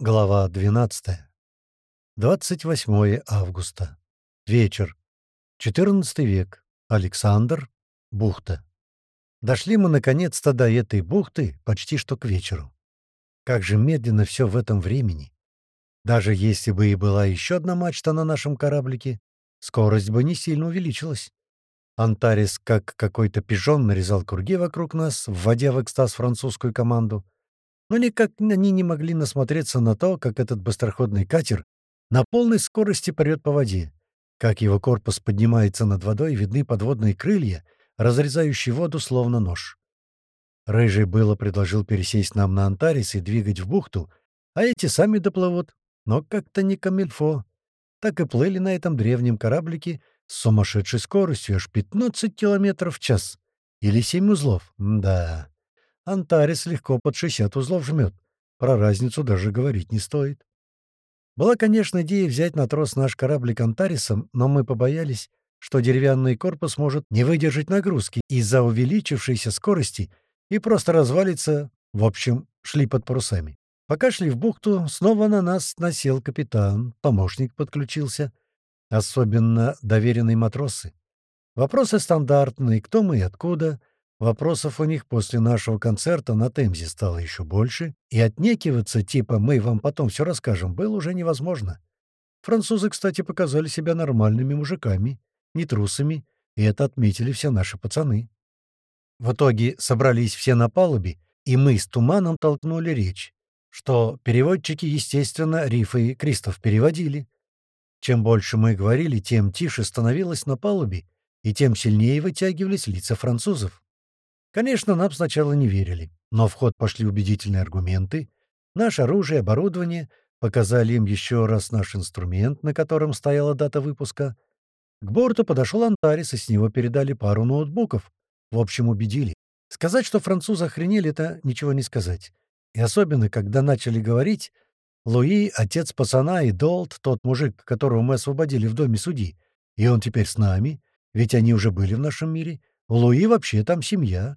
Глава 12. 28 августа. Вечер. 14 век. Александр. Бухта. Дошли мы наконец-то до этой бухты почти что к вечеру. Как же медленно все в этом времени. Даже если бы и была еще одна мачта на нашем кораблике, скорость бы не сильно увеличилась. Антарис, как какой-то пижон, нарезал круги вокруг нас, вводя в экстаз французскую команду — но никак они не могли насмотреться на то, как этот быстроходный катер на полной скорости парет по воде, как его корпус поднимается над водой, видны подводные крылья, разрезающие воду словно нож. Рыжий было предложил пересесть нам на Антарис и двигать в бухту, а эти сами доплывут, но как-то не камильфо. Так и плыли на этом древнем кораблике с сумасшедшей скоростью, аж 15 километров в час. Или семь узлов. да. Антарис легко под 60 узлов жмет. Про разницу даже говорить не стоит. Была, конечно, идея взять на трос наш кораблик Антарисом, но мы побоялись, что деревянный корпус может не выдержать нагрузки из-за увеличившейся скорости и просто развалится, в общем, шли под парусами. Пока шли в бухту, снова на нас насел капитан, помощник подключился. Особенно доверенные матросы. Вопросы стандартные, кто мы и откуда — Вопросов у них после нашего концерта на Темзе стало еще больше, и отнекиваться типа «мы вам потом все расскажем» было уже невозможно. Французы, кстати, показали себя нормальными мужиками, не трусами, и это отметили все наши пацаны. В итоге собрались все на палубе, и мы с Туманом толкнули речь, что переводчики, естественно, Риф и Кристоф переводили. Чем больше мы говорили, тем тише становилось на палубе, и тем сильнее вытягивались лица французов. Конечно, нам сначала не верили, но в ход пошли убедительные аргументы. Наше оружие, оборудование, показали им еще раз наш инструмент, на котором стояла дата выпуска. К борту подошел Антарис, и с него передали пару ноутбуков. В общем, убедили. Сказать, что французы охренели, это ничего не сказать. И особенно, когда начали говорить, Луи, отец пацана, и Долт, тот мужик, которого мы освободили в доме судьи, и он теперь с нами, ведь они уже были в нашем мире. У Луи вообще там семья.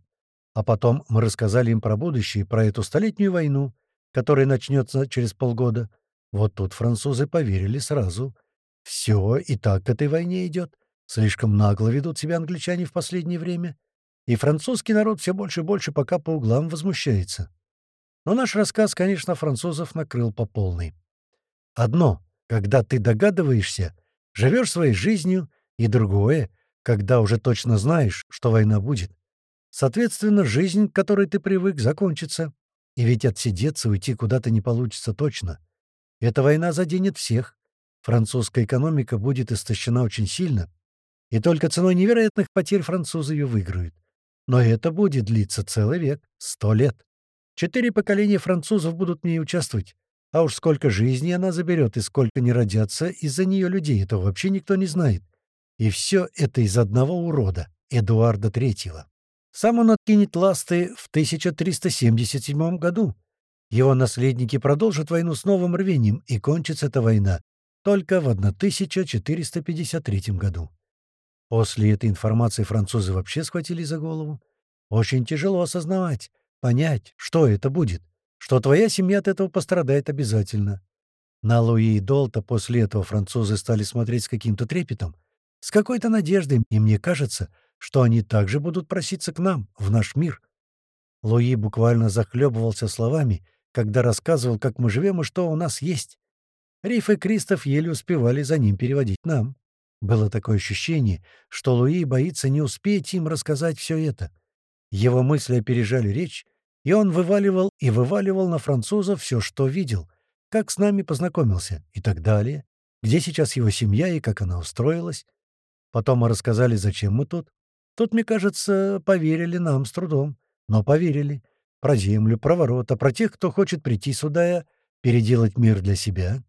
А потом мы рассказали им про будущее, про эту столетнюю войну, которая начнется через полгода. Вот тут французы поверили сразу. Все и так к этой войне идет. Слишком нагло ведут себя англичане в последнее время. И французский народ все больше и больше пока по углам возмущается. Но наш рассказ, конечно, французов накрыл по полной. Одно, когда ты догадываешься, живешь своей жизнью, и другое, когда уже точно знаешь, что война будет. Соответственно, жизнь, к которой ты привык, закончится. И ведь отсидеться, уйти куда-то не получится точно. Эта война заденет всех. Французская экономика будет истощена очень сильно. И только ценой невероятных потерь французы ее выиграют. Но это будет длиться целый век, сто лет. Четыре поколения французов будут в ней участвовать. А уж сколько жизней она заберет и сколько не родятся из-за нее людей, этого вообще никто не знает. И все это из одного урода, Эдуарда Третьего. Сам он откинет ласты в 1377 году. Его наследники продолжат войну с новым рвением, и кончится эта война только в 1453 году. После этой информации французы вообще схватили за голову. Очень тяжело осознавать, понять, что это будет, что твоя семья от этого пострадает обязательно. На Луи и Долта после этого французы стали смотреть с каким-то трепетом, с какой-то надеждой, и мне кажется, что они также будут проситься к нам, в наш мир. Луи буквально захлебывался словами, когда рассказывал, как мы живем и что у нас есть. Риф и Кристоф еле успевали за ним переводить нам. Было такое ощущение, что Луи боится не успеть им рассказать все это. Его мысли опережали речь, и он вываливал и вываливал на французов все, что видел, как с нами познакомился и так далее, где сейчас его семья и как она устроилась. Потом мы рассказали, зачем мы тут, Тут, мне кажется, поверили нам с трудом. Но поверили. Про землю, про ворота, про тех, кто хочет прийти сюда, переделать мир для себя.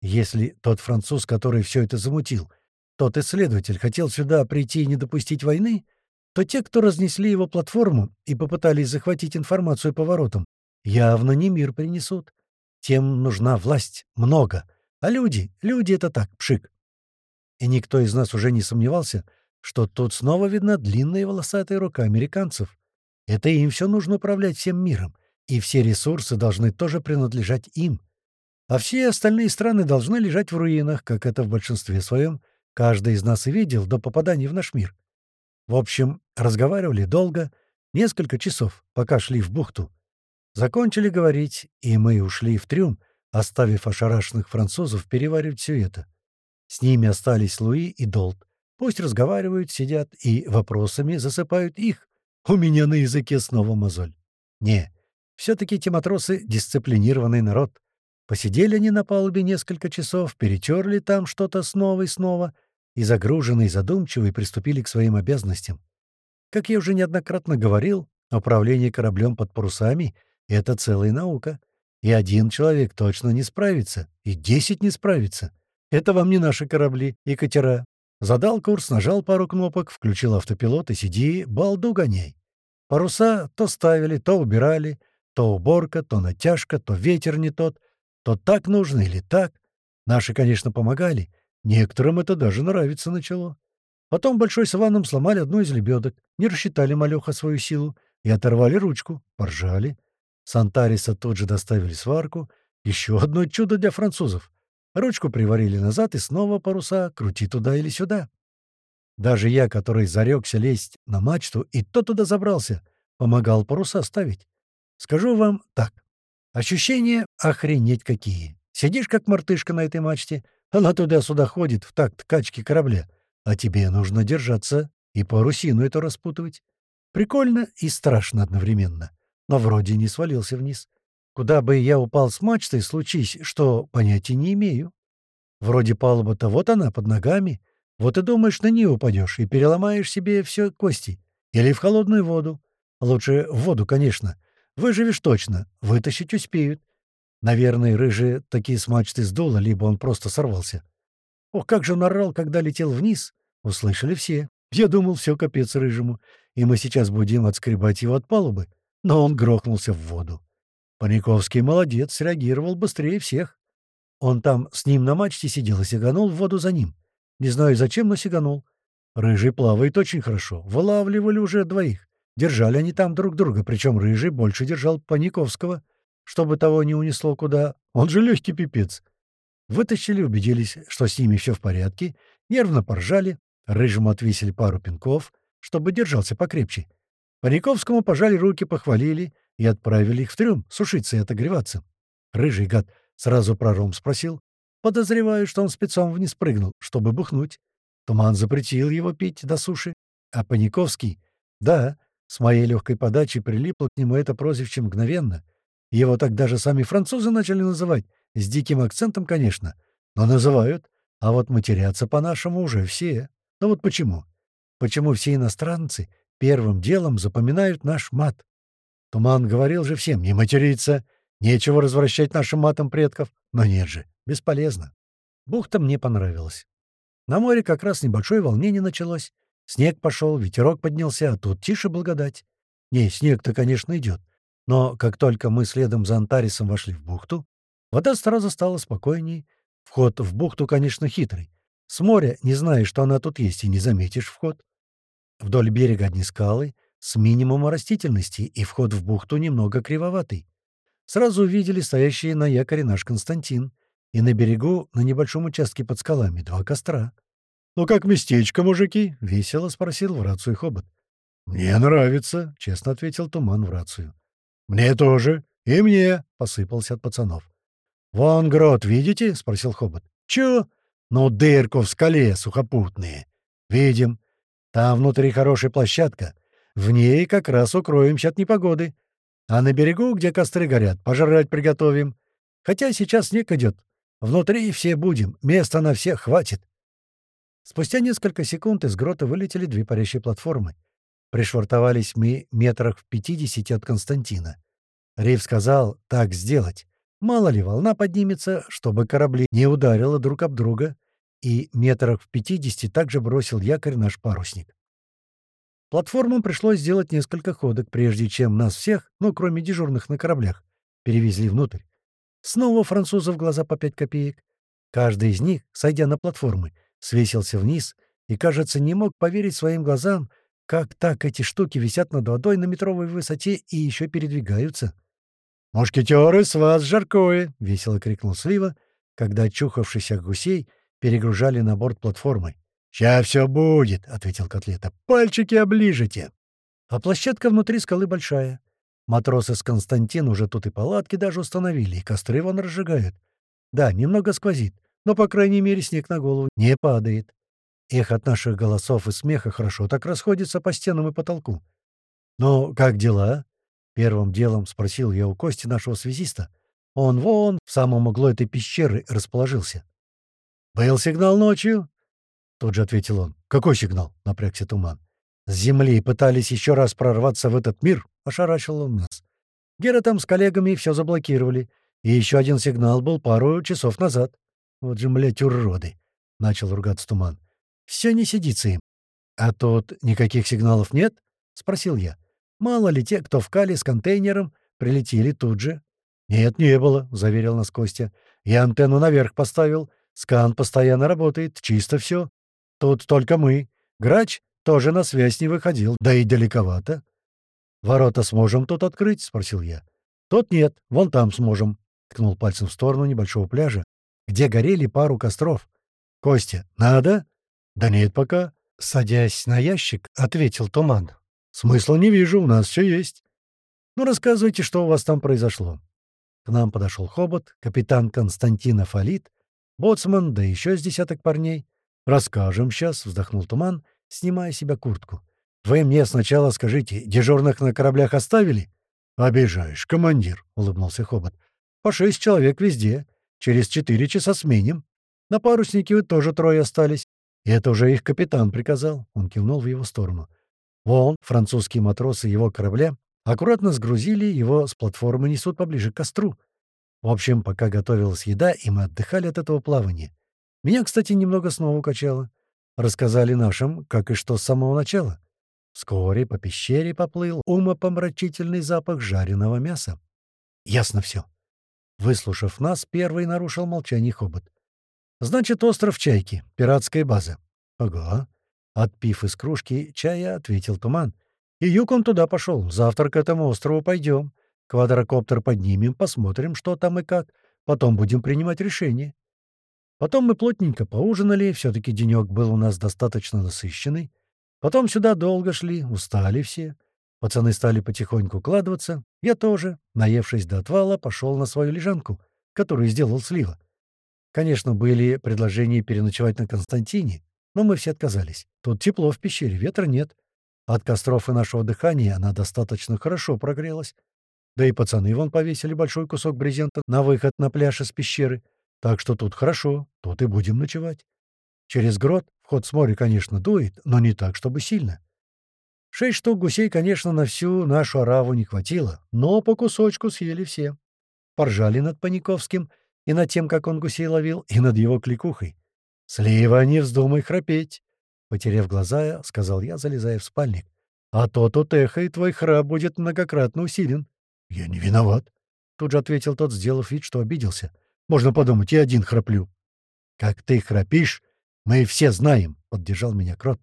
Если тот француз, который все это замутил, тот исследователь хотел сюда прийти и не допустить войны, то те, кто разнесли его платформу и попытались захватить информацию по воротам, явно не мир принесут. Тем нужна власть, много. А люди, люди — это так, пшик. И никто из нас уже не сомневался — что тут снова видна длинная волосатая рука американцев. Это им все нужно управлять всем миром, и все ресурсы должны тоже принадлежать им. А все остальные страны должны лежать в руинах, как это в большинстве своем каждый из нас и видел до попадания в наш мир. В общем, разговаривали долго, несколько часов, пока шли в бухту. Закончили говорить, и мы ушли в трюм, оставив ошарашенных французов переваривать все это. С ними остались Луи и Долт. Пусть разговаривают, сидят и вопросами засыпают их. У меня на языке снова мозоль. Не, все-таки эти матросы — дисциплинированный народ. Посидели они на палубе несколько часов, перетерли там что-то снова и снова, и загруженные задумчивые приступили к своим обязанностям. Как я уже неоднократно говорил, управление кораблем под парусами — это целая наука. И один человек точно не справится, и десять не справится. Это вам не наши корабли и катера. Задал курс, нажал пару кнопок, включил автопилот и сиди, балду гоняй. Паруса то ставили, то убирали, то уборка, то натяжка, то ветер не тот, то так нужно или так. Наши, конечно, помогали. Некоторым это даже нравится начало. Потом Большой с Иваном сломали одну из лебедок, не рассчитали малеха свою силу и оторвали ручку, поржали. Сантариса тут же доставили сварку. Еще одно чудо для французов. Ручку приварили назад и снова паруса, крути туда или сюда. Даже я, который зарекся лезть на мачту, и то туда забрался, помогал паруса ставить. Скажу вам так. Ощущения охренеть какие. Сидишь как мартышка на этой мачте, она туда-сюда ходит в такт качки корабля, а тебе нужно держаться и парусину эту распутывать. Прикольно и страшно одновременно, но вроде не свалился вниз. Куда бы я упал с мачтой, случись, что понятия не имею. Вроде палуба-то вот она, под ногами. Вот и думаешь, на нее упадешь и переломаешь себе все кости. Или в холодную воду. Лучше в воду, конечно. Выживешь точно, вытащить успеют. Наверное, рыжий такие с мачты сдуло, либо он просто сорвался. Ох, как же он орал, когда летел вниз. Услышали все. Я думал, все капец рыжему, и мы сейчас будем отскребать его от палубы. Но он грохнулся в воду. Паниковский молодец, среагировал быстрее всех. Он там с ним на мачте сидел и сиганул в воду за ним. Не знаю зачем, но сиганул. Рыжий плавает очень хорошо. Вылавливали уже двоих. Держали они там друг друга, причем Рыжий больше держал Паниковского, чтобы того не унесло куда. Он же легкий пипец. Вытащили, убедились, что с ними все в порядке, нервно поржали, Рыжему отвесили пару пинков, чтобы держался покрепче. Паниковскому пожали руки, похвалили — и отправили их в трюм сушиться и отогреваться. Рыжий гад сразу про ром спросил. Подозреваю, что он спецом вниз прыгнул, чтобы бухнуть. Туман запретил его пить до суши. А Паниковский... Да, с моей легкой подачи прилипло к нему это прозвище мгновенно. Его так даже сами французы начали называть. С диким акцентом, конечно. Но называют. А вот матерятся по-нашему уже все. Но вот почему? Почему все иностранцы первым делом запоминают наш мат? Туман говорил же всем не материться, нечего возвращать нашим матом предков. Но нет же, бесполезно. Бухта мне понравилась. На море как раз небольшое волнение началось. Снег пошел, ветерок поднялся, а тут тише благодать. Не, снег-то, конечно, идет. Но как только мы следом за Антарисом вошли в бухту, вода сразу стала спокойней. Вход в бухту, конечно, хитрый. С моря, не знаешь, что она тут есть, и не заметишь вход. Вдоль берега одни скалы, с минимумом растительности, и вход в бухту немного кривоватый. Сразу увидели стоящий на якоре наш Константин, и на берегу, на небольшом участке под скалами, два костра. «Ну как местечко, мужики?» — весело спросил в рацию Хобот. «Мне нравится», — честно ответил Туман в рацию. «Мне тоже. И мне», — посыпался от пацанов. «Вон грот, видите?» — спросил Хобот. «Чё?» «Ну, дырку в скале сухопутные». «Видим. Там внутри хорошая площадка. В ней как раз укроемся от непогоды. А на берегу, где костры горят, пожрать приготовим. Хотя сейчас снег идет. Внутри все будем, места на всех хватит. Спустя несколько секунд из грота вылетели две парящие платформы. Пришвартовались мы метрах в пятидесяти от Константина. Рейв сказал так сделать. Мало ли волна поднимется, чтобы корабли не ударило друг об друга, и метрах в пятидесяти также бросил якорь наш парусник. Платформам пришлось сделать несколько ходок, прежде чем нас всех, ну, кроме дежурных на кораблях, перевезли внутрь. Снова французов глаза по пять копеек. Каждый из них, сойдя на платформы, свесился вниз и, кажется, не мог поверить своим глазам, как так эти штуки висят над водой на метровой высоте и еще передвигаются. «Мушкетеры, с вас жаркое!» — весело крикнул Слива, когда очухавшихся гусей перегружали на борт платформы. «Ща все будет!» — ответил Котлета. «Пальчики оближите!» А площадка внутри скалы большая. Матросы с Константин уже тут и палатки даже установили, и костры вон разжигают. Да, немного сквозит, но, по крайней мере, снег на голову не падает. Их от наших голосов и смеха хорошо так расходится по стенам и потолку. «Ну, как дела?» — первым делом спросил я у Кости, нашего связиста. Он вон, в самом углу этой пещеры, расположился. «Был сигнал ночью?» Тут же ответил он. «Какой сигнал?» — напрягся туман. «С земли пытались еще раз прорваться в этот мир», — ошарашил он нас. «Гера там с коллегами все заблокировали. И еще один сигнал был пару часов назад. Вот же, блядь, уроды!» — начал ругаться туман. «Все не сидится им». «А тут никаких сигналов нет?» — спросил я. «Мало ли те, кто в кале с контейнером, прилетели тут же». «Нет, не было», — заверил нас Костя. «Я антенну наверх поставил. Скан постоянно работает. Чисто все. Тут только мы. Грач тоже на связь не выходил. Да и далековато». «Ворота сможем тут открыть?» — спросил я. «Тут нет. Вон там сможем», — ткнул пальцем в сторону небольшого пляжа, где горели пару костров. «Костя, надо?» «Да нет пока». Садясь на ящик, ответил Туман. «Смысла не вижу, у нас все есть». «Ну, рассказывайте, что у вас там произошло». К нам подошел Хобот, капитан Константинов Алит, боцман, да еще с десяток парней. «Расскажем сейчас», — вздохнул Туман, снимая себя куртку. «Вы мне сначала скажите, дежурных на кораблях оставили?» «Обижаешь, командир», — улыбнулся Хобот. «По шесть человек везде. Через четыре часа сменим. На паруснике вы тоже трое остались. И это уже их капитан приказал». Он кивнул в его сторону. «Вон, французские матросы его корабля Аккуратно сгрузили, его с платформы несут поближе к костру. В общем, пока готовилась еда, и мы отдыхали от этого плавания. Меня, кстати, немного снова укачало. Рассказали нашим, как и что с самого начала. Вскоре по пещере поплыл умопомрачительный запах жареного мяса. Ясно все. Выслушав нас, первый нарушил молчание хобот. «Значит, остров Чайки, пиратская база». «Ага». Отпив из кружки чая, ответил Туман. И юком туда пошел. Завтра к этому острову пойдем. Квадрокоптер поднимем, посмотрим, что там и как. Потом будем принимать решение. Потом мы плотненько поужинали, все-таки денек был у нас достаточно насыщенный. Потом сюда долго шли, устали все. Пацаны стали потихоньку укладываться. Я тоже, наевшись до отвала, пошел на свою лежанку, которую сделал Слива. Конечно, были предложения переночевать на Константине, но мы все отказались. Тут тепло в пещере, ветра нет. От костров и нашего дыхания она достаточно хорошо прогрелась. Да и пацаны вон повесили большой кусок брезента на выход на пляж из пещеры. Так что тут хорошо, тут и будем ночевать. Через грот вход с моря, конечно, дует, но не так, чтобы сильно. Шесть штук гусей, конечно, на всю нашу ораву не хватило, но по кусочку съели все. Поржали над Паниковским и над тем, как он гусей ловил, и над его кликухой. «Слива, не вздумай храпеть!» Потеряв глаза, сказал я, залезая в спальник. «А то тут эхо, и твой храп будет многократно усилен». «Я не виноват», — тут же ответил тот, сделав вид, что обиделся. «Можно подумать, я один храплю». «Как ты храпишь, мы все знаем», — поддержал меня Крот.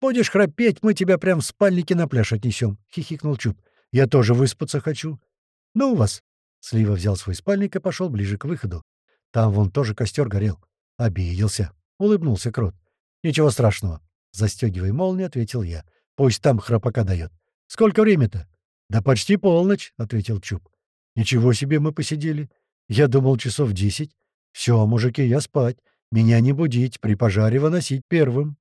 «Будешь храпеть, мы тебя прям в спальнике на пляж отнесем», — хихикнул Чуб. «Я тоже выспаться хочу». «Ну у вас». Слива взял свой спальник и пошел ближе к выходу. Там вон тоже костер горел. Обиделся. Улыбнулся Крот. «Ничего страшного». Застегивая молнию, ответил я. «Пусть там храпака дает». «Сколько время-то?» «Да почти полночь», — ответил Чуб. «Ничего себе мы посидели. Я думал, часов десять. Все, мужики, я спать. Меня не будить, при пожаре выносить первым».